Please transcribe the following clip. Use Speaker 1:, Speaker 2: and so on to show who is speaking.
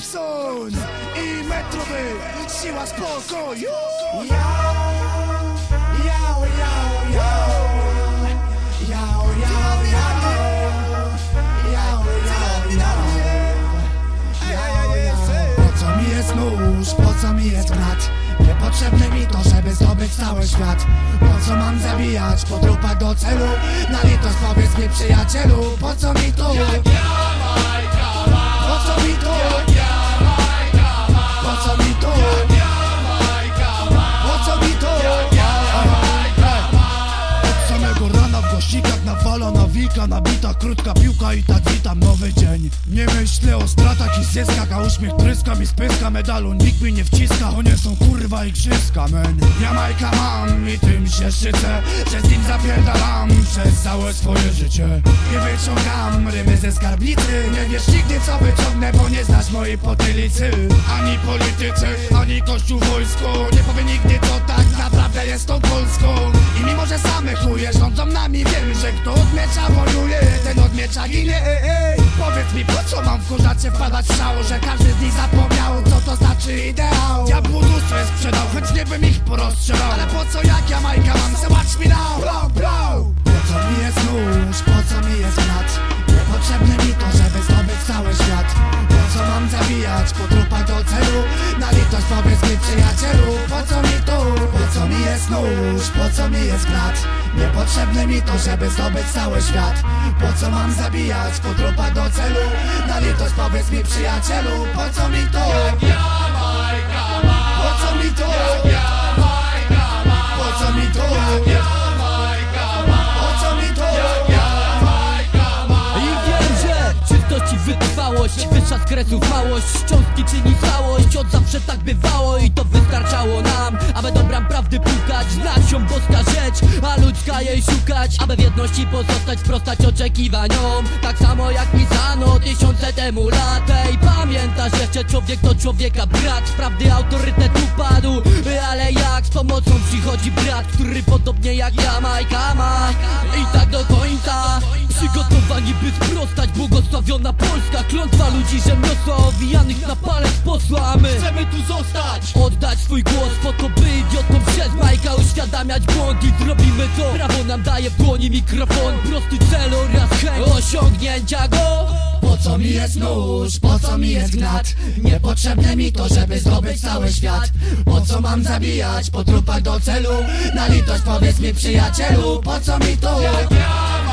Speaker 1: Robson i Metrowy, siła spokoju. Po co mi jest nóż, po co mi jest grat? Niepotrzebne mi to, żeby zdobyć cały świat. Po co mam zabijać, po trupach do celu? Na litość powiedz mi przyjacielu, po co mi she got no w gościkach nawala wika Nabita krótka piłka i tak witam nowy dzień. Nie myślę o stratach i zyskach A uśmiech tryska mi spyska Medalu nikt mi nie wciska To nie są kurwa igrzyska men. Jamajka mam i tym się szczycę Że z nim zapierdalam przez całe swoje życie. Nie wyciągam rymy ze skarblicy Nie wiesz nigdy co wyciągnę Bo nie znasz mojej potylicy. Ani politycy, ani kościół wojsko Nie powie nigdy co tak naprawdę jest tą Polską. I mimo, że same chuje rządzą nami Wiem, że kto miecza wojuje Ten od miecza ginie. Ej, ej. Powiedz mi po co mam w kurzacie wpadać w szał Że każdy z nich zapomniał co to znaczy ideał? Diabłu duszę sprzedał, chętnie bym ich porozstrzelał. Ale po co ja co mi jest nóż, po co mi jest grat Niepotrzebne mi to, żeby zdobyć cały świat. Po co mam zabijać, po trupach do celu Na litość powiedz mi przyjacielu Po co mi to? Po co mi to?
Speaker 2: Wytrwałość Wyższa z kresów małość Cząstki czyni całość Od zawsze tak bywało i to wystarczało nam Aby do bram prawdy pukać Znać ją boska rzecz, a ludzka jej szukać Aby w jedności pozostać, sprostać oczekiwaniom. Tak samo jak pisano tysiące temu lat Ej, pamiętasz jeszcze człowiek to człowieka brat. Prawdy autorytet upadł Ale jak z pomocą przychodzi brat Który podobnie jak ja Majka ma Przygotowani by sprostać Błogosławiona Polska. Klątwa ludzi rzemiosła Owijanych na palec posła A my chcemy tu zostać. Oddać swój głos po to by idiotom przez Majka uświadamiać błąd I zrobimy to. Prawo nam daje w dłoni mikrofon. Prosty cel oraz chęć osiągnięcia go.
Speaker 1: Po co mi jest nóż, po co mi jest gnat? Niepotrzebne mi to, żeby zdobyć cały świat. Po co mam zabijać, po trupach do celu? Na litość powiedz mi przyjacielu Po co mi to? Po